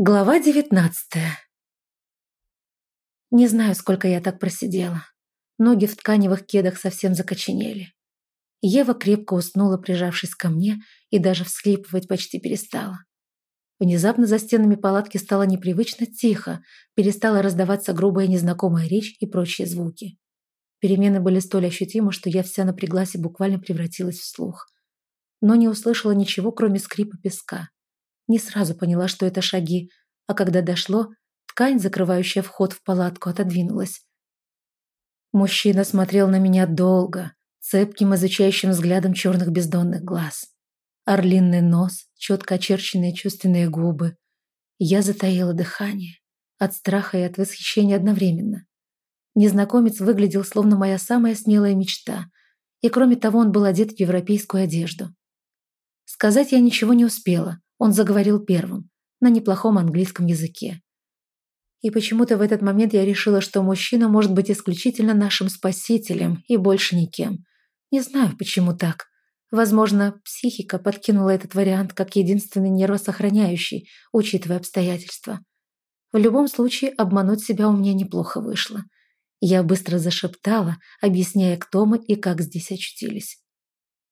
Глава девятнадцатая. Не знаю, сколько я так просидела. Ноги в тканевых кедах совсем закоченели. Ева крепко уснула, прижавшись ко мне, и даже всхлипывать почти перестала. Внезапно за стенами палатки стало непривычно тихо, перестала раздаваться грубая незнакомая речь и прочие звуки. Перемены были столь ощутимы, что я вся напряглась и буквально превратилась в слух. Но не услышала ничего, кроме скрипа песка. Не сразу поняла, что это шаги, а когда дошло, ткань, закрывающая вход в палатку, отодвинулась. Мужчина смотрел на меня долго, цепким изучающим взглядом черных бездонных глаз. Орлинный нос, четко очерченные чувственные губы. Я затаила дыхание, от страха и от восхищения одновременно. Незнакомец выглядел словно моя самая смелая мечта, и кроме того он был одет в европейскую одежду. Сказать я ничего не успела, он заговорил первым, на неплохом английском языке. И почему-то в этот момент я решила, что мужчина может быть исключительно нашим спасителем и больше никем. Не знаю, почему так. Возможно, психика подкинула этот вариант как единственный нервосохраняющий, учитывая обстоятельства. В любом случае, обмануть себя у меня неплохо вышло. Я быстро зашептала, объясняя, кто мы и как здесь очутились.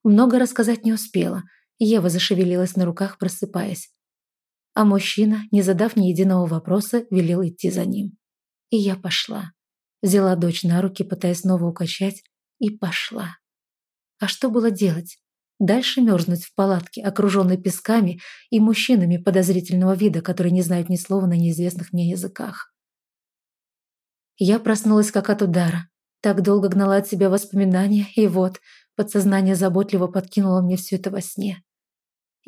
Много рассказать не успела – Ева зашевелилась на руках, просыпаясь. А мужчина, не задав ни единого вопроса, велел идти за ним. И я пошла. Взяла дочь на руки, пытаясь снова укачать, и пошла. А что было делать? Дальше мерзнуть в палатке, окруженной песками и мужчинами подозрительного вида, которые не знают ни слова на неизвестных мне языках. Я проснулась как от удара. Так долго гнала от себя воспоминания, и вот, подсознание заботливо подкинуло мне все это во сне.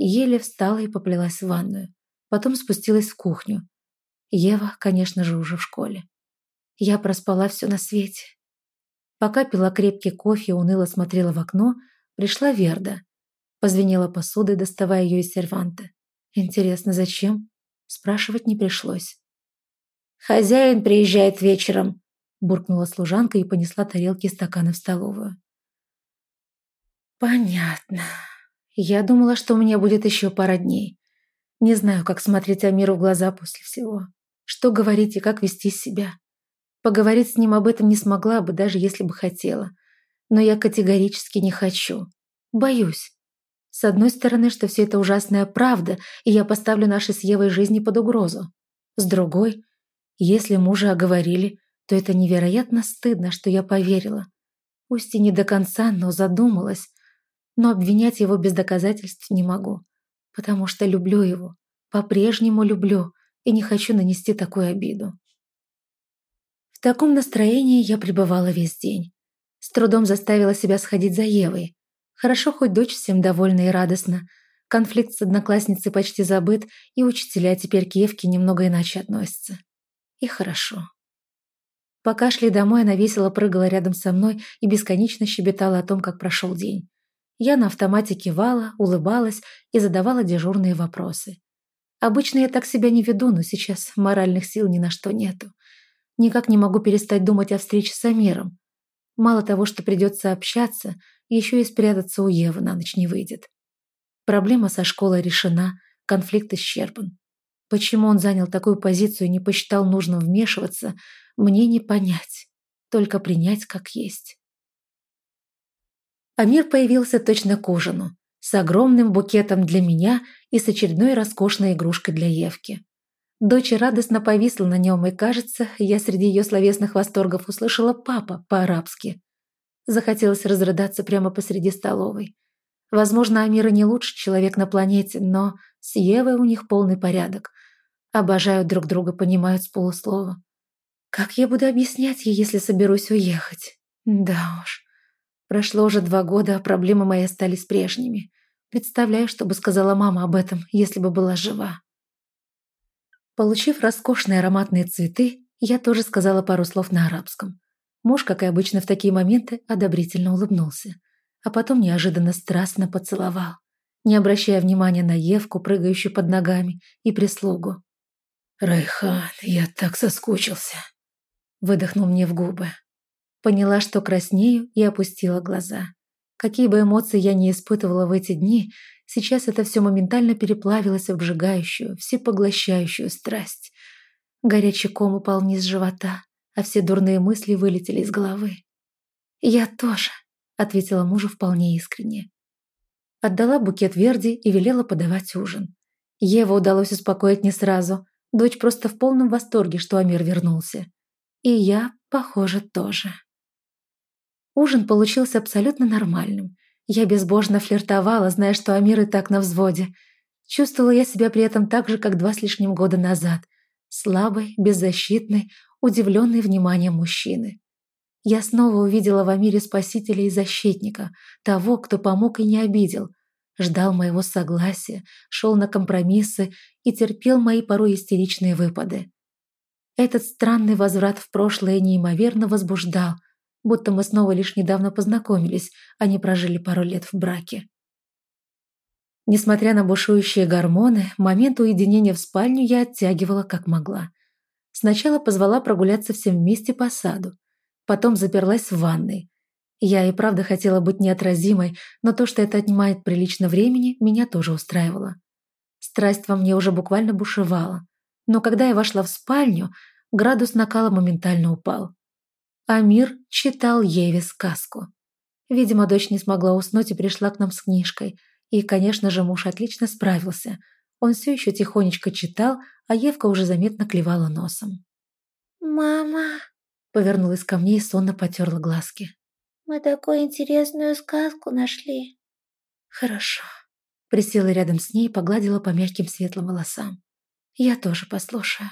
Еле встала и поплелась в ванную. Потом спустилась в кухню. Ева, конечно же, уже в школе. Я проспала все на свете. Пока пила крепкий кофе и уныло смотрела в окно, пришла Верда. Позвенела посудой, доставая ее из серванта. Интересно, зачем? Спрашивать не пришлось. «Хозяин приезжает вечером», – буркнула служанка и понесла тарелки и стаканы в столовую. «Понятно», я думала, что у меня будет еще пара дней. Не знаю, как смотреть Амиру в глаза после всего. Что говорить и как вести себя. Поговорить с ним об этом не смогла бы, даже если бы хотела. Но я категорически не хочу. Боюсь. С одной стороны, что все это ужасная правда, и я поставлю наши с Евой жизни под угрозу. С другой, если мужа оговорили, то это невероятно стыдно, что я поверила. Пусть и не до конца, но задумалась, но обвинять его без доказательств не могу, потому что люблю его, по-прежнему люблю и не хочу нанести такую обиду. В таком настроении я пребывала весь день. С трудом заставила себя сходить за Евой. Хорошо, хоть дочь всем довольна и радостна. Конфликт с одноклассницей почти забыт, и учителя теперь к Евке немного иначе относятся. И хорошо. Пока шли домой, она весело прыгала рядом со мной и бесконечно щебетала о том, как прошел день. Я на автомате кивала, улыбалась и задавала дежурные вопросы. Обычно я так себя не веду, но сейчас моральных сил ни на что нету. Никак не могу перестать думать о встрече с Амиром. Мало того, что придется общаться, еще и спрятаться у Евы на ночь не выйдет. Проблема со школой решена, конфликт исчерпан. Почему он занял такую позицию и не посчитал нужным вмешиваться, мне не понять, только принять как есть. Амир появился точно к ужину, с огромным букетом для меня и с очередной роскошной игрушкой для Евки. Дочь радостно повисла на нем, и, кажется, я среди ее словесных восторгов услышала «папа» по-арабски. Захотелось разрыдаться прямо посреди столовой. Возможно, Амира не лучший человек на планете, но с Евой у них полный порядок. Обожают друг друга, понимают с полуслова. Как я буду объяснять ей, если соберусь уехать? Да уж. Прошло уже два года, а проблемы мои остались прежними. Представляю, что бы сказала мама об этом, если бы была жива. Получив роскошные ароматные цветы, я тоже сказала пару слов на арабском. Муж, как и обычно в такие моменты, одобрительно улыбнулся, а потом неожиданно страстно поцеловал, не обращая внимания на Евку, прыгающую под ногами, и прислугу. «Райхан, я так соскучился», — выдохнул мне в губы. Поняла, что краснею, и опустила глаза. Какие бы эмоции я ни испытывала в эти дни, Сейчас это все моментально переплавилось в обжигающую, всепоглощающую страсть. Горячий ком упал вниз живота, а все дурные мысли вылетели из головы. «Я тоже», — ответила мужу вполне искренне. Отдала букет Верди и велела подавать ужин. Ева удалось успокоить не сразу. Дочь просто в полном восторге, что Амир вернулся. И я, похоже, тоже. Ужин получился абсолютно нормальным. Я безбожно флиртовала, зная, что Амир и так на взводе. Чувствовала я себя при этом так же, как два с лишним года назад. Слабой, беззащитной, удивленной вниманием мужчины. Я снова увидела в Амире спасителя и защитника, того, кто помог и не обидел. Ждал моего согласия, шел на компромиссы и терпел мои порой истеричные выпады. Этот странный возврат в прошлое неимоверно возбуждал – будто мы снова лишь недавно познакомились, а не прожили пару лет в браке. Несмотря на бушующие гормоны, момент уединения в спальню я оттягивала как могла. Сначала позвала прогуляться всем вместе по саду, потом заперлась в ванной. Я и правда хотела быть неотразимой, но то, что это отнимает прилично времени, меня тоже устраивало. Страсть во мне уже буквально бушевала. Но когда я вошла в спальню, градус накала моментально упал. Амир читал Еве сказку. Видимо, дочь не смогла уснуть и пришла к нам с книжкой. И, конечно же, муж отлично справился. Он все еще тихонечко читал, а Евка уже заметно клевала носом. «Мама!» — повернулась ко мне и сонно потерла глазки. «Мы такую интересную сказку нашли». «Хорошо». Присела рядом с ней и погладила по мягким светлым волосам. «Я тоже послушаю».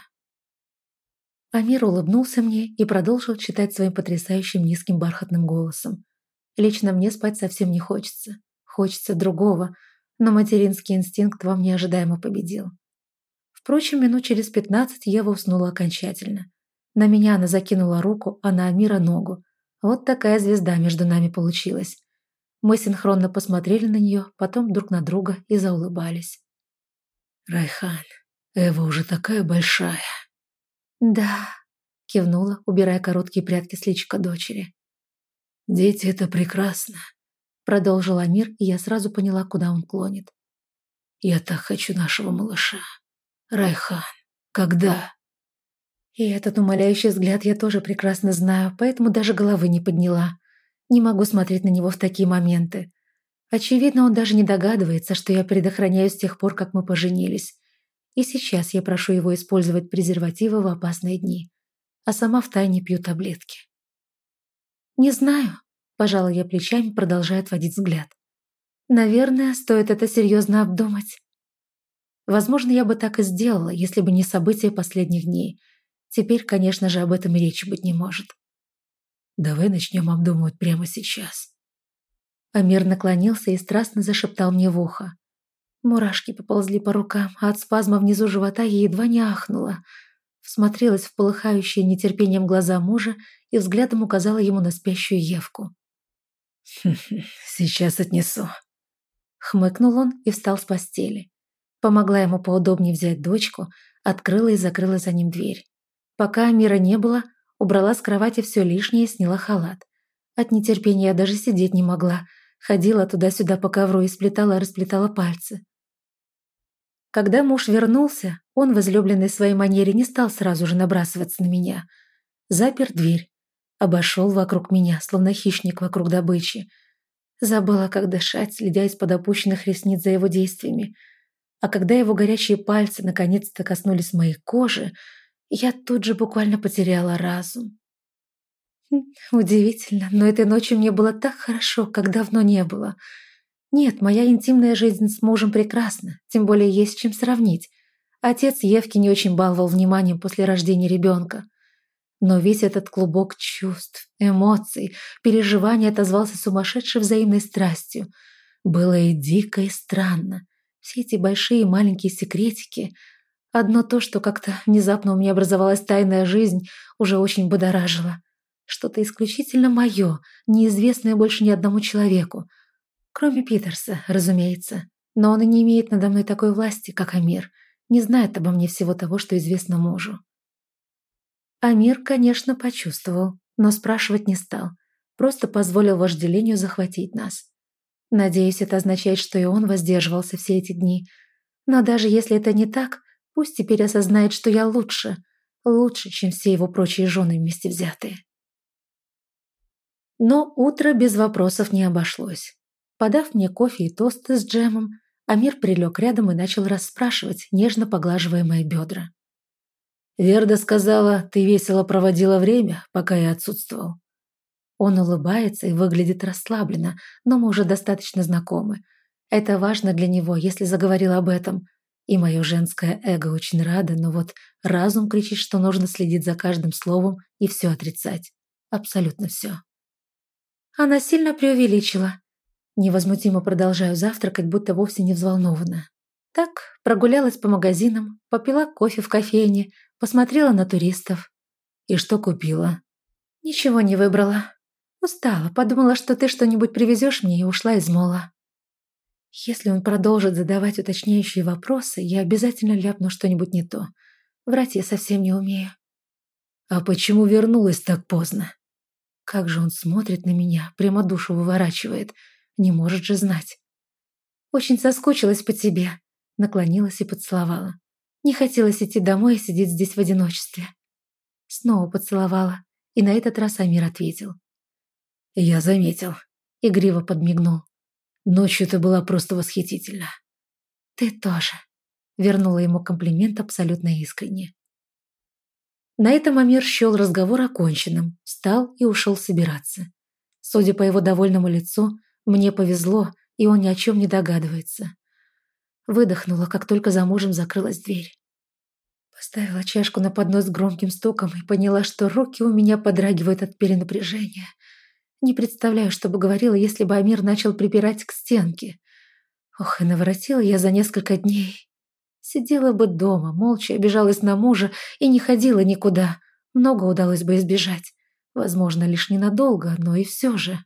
Амир улыбнулся мне и продолжил читать своим потрясающим низким бархатным голосом. Лично мне спать совсем не хочется. Хочется другого, но материнский инстинкт во мне ожидаемо победил. Впрочем, минут через пятнадцать Ева уснула окончательно. На меня она закинула руку, а на Амира ногу. Вот такая звезда между нами получилась. Мы синхронно посмотрели на нее, потом друг на друга и заулыбались. «Райхан, Эва уже такая большая», «Да», — кивнула, убирая короткие прятки с личика дочери. «Дети — это прекрасно», — продолжил Амир, и я сразу поняла, куда он клонит. «Я так хочу нашего малыша. Райхан, когда?» И этот умоляющий взгляд я тоже прекрасно знаю, поэтому даже головы не подняла. Не могу смотреть на него в такие моменты. Очевидно, он даже не догадывается, что я предохраняю с тех пор, как мы поженились. И сейчас я прошу его использовать презервативы в опасные дни, а сама втайне пью таблетки. «Не знаю», – пожала я плечами, продолжая отводить взгляд. «Наверное, стоит это серьезно обдумать». Возможно, я бы так и сделала, если бы не события последних дней. Теперь, конечно же, об этом и речи быть не может. «Давай начнем обдумывать прямо сейчас». Амир наклонился и страстно зашептал мне в ухо. Мурашки поползли по рукам, а от спазма внизу живота я едва не ахнула. Всмотрелась в полыхающие нетерпением глаза мужа и взглядом указала ему на спящую Евку. «Сейчас отнесу». Хмыкнул он и встал с постели. Помогла ему поудобнее взять дочку, открыла и закрыла за ним дверь. Пока Амира не было, убрала с кровати все лишнее и сняла халат. От нетерпения я даже сидеть не могла. Ходила туда-сюда по ковру и сплетала-расплетала пальцы. Когда муж вернулся, он в излюбленной своей манере не стал сразу же набрасываться на меня. Запер дверь. Обошел вокруг меня, словно хищник вокруг добычи. Забыла, как дышать, следя из-под опущенных ресниц за его действиями. А когда его горячие пальцы наконец-то коснулись моей кожи, я тут же буквально потеряла разум. Хм, удивительно, но этой ночью мне было так хорошо, как давно не было — нет, моя интимная жизнь с мужем прекрасна, тем более есть чем сравнить. Отец Евки не очень баловал вниманием после рождения ребенка. Но весь этот клубок чувств, эмоций, переживаний отозвался сумасшедшей взаимной страстью. Было и дико, и странно. Все эти большие и маленькие секретики. Одно то, что как-то внезапно у меня образовалась тайная жизнь, уже очень будоражило. Что-то исключительно мое, неизвестное больше ни одному человеку. Кроме Питерса, разумеется. Но он и не имеет надо мной такой власти, как Амир. Не знает обо мне всего того, что известно мужу. Амир, конечно, почувствовал, но спрашивать не стал. Просто позволил вожделению захватить нас. Надеюсь, это означает, что и он воздерживался все эти дни. Но даже если это не так, пусть теперь осознает, что я лучше. Лучше, чем все его прочие жены вместе взятые. Но утро без вопросов не обошлось. Подав мне кофе и тосты с джемом, Амир прилег рядом и начал расспрашивать, нежно поглаживая мои бедра. «Верда сказала, ты весело проводила время, пока я отсутствовал». Он улыбается и выглядит расслабленно, но мы уже достаточно знакомы. Это важно для него, если заговорил об этом. И мое женское эго очень рада, но вот разум кричит, что нужно следить за каждым словом и все отрицать. Абсолютно все. Она сильно преувеличила. Невозмутимо продолжаю завтракать, будто вовсе не взволнована. Так, прогулялась по магазинам, попила кофе в кофейне, посмотрела на туристов. И что купила? Ничего не выбрала. Устала, подумала, что ты что-нибудь привезешь мне и ушла из мола. Если он продолжит задавать уточняющие вопросы, я обязательно ляпну что-нибудь не то. Врать я совсем не умею. А почему вернулась так поздно? Как же он смотрит на меня, прямо душу выворачивает. Не может же знать. Очень соскучилась по тебе. Наклонилась и поцеловала. Не хотелось идти домой и сидеть здесь в одиночестве. Снова поцеловала, и на этот раз Амир ответил. «Я заметил», — игриво подмигнул. «Ночью ты была просто восхитительна». «Ты тоже», — вернула ему комплимент абсолютно искренне. На этом Амир счел разговор оконченным, встал и ушел собираться. Судя по его довольному лицу, мне повезло, и он ни о чем не догадывается. Выдохнула, как только за мужем закрылась дверь. Поставила чашку на поднос с громким стуком и поняла, что руки у меня подрагивают от перенапряжения. Не представляю, что бы говорила, если бы Амир начал припирать к стенке. Ох, и наворотила я за несколько дней. Сидела бы дома, молча обижалась на мужа и не ходила никуда. Много удалось бы избежать. Возможно, лишь ненадолго, но и все же.